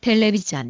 텔레비전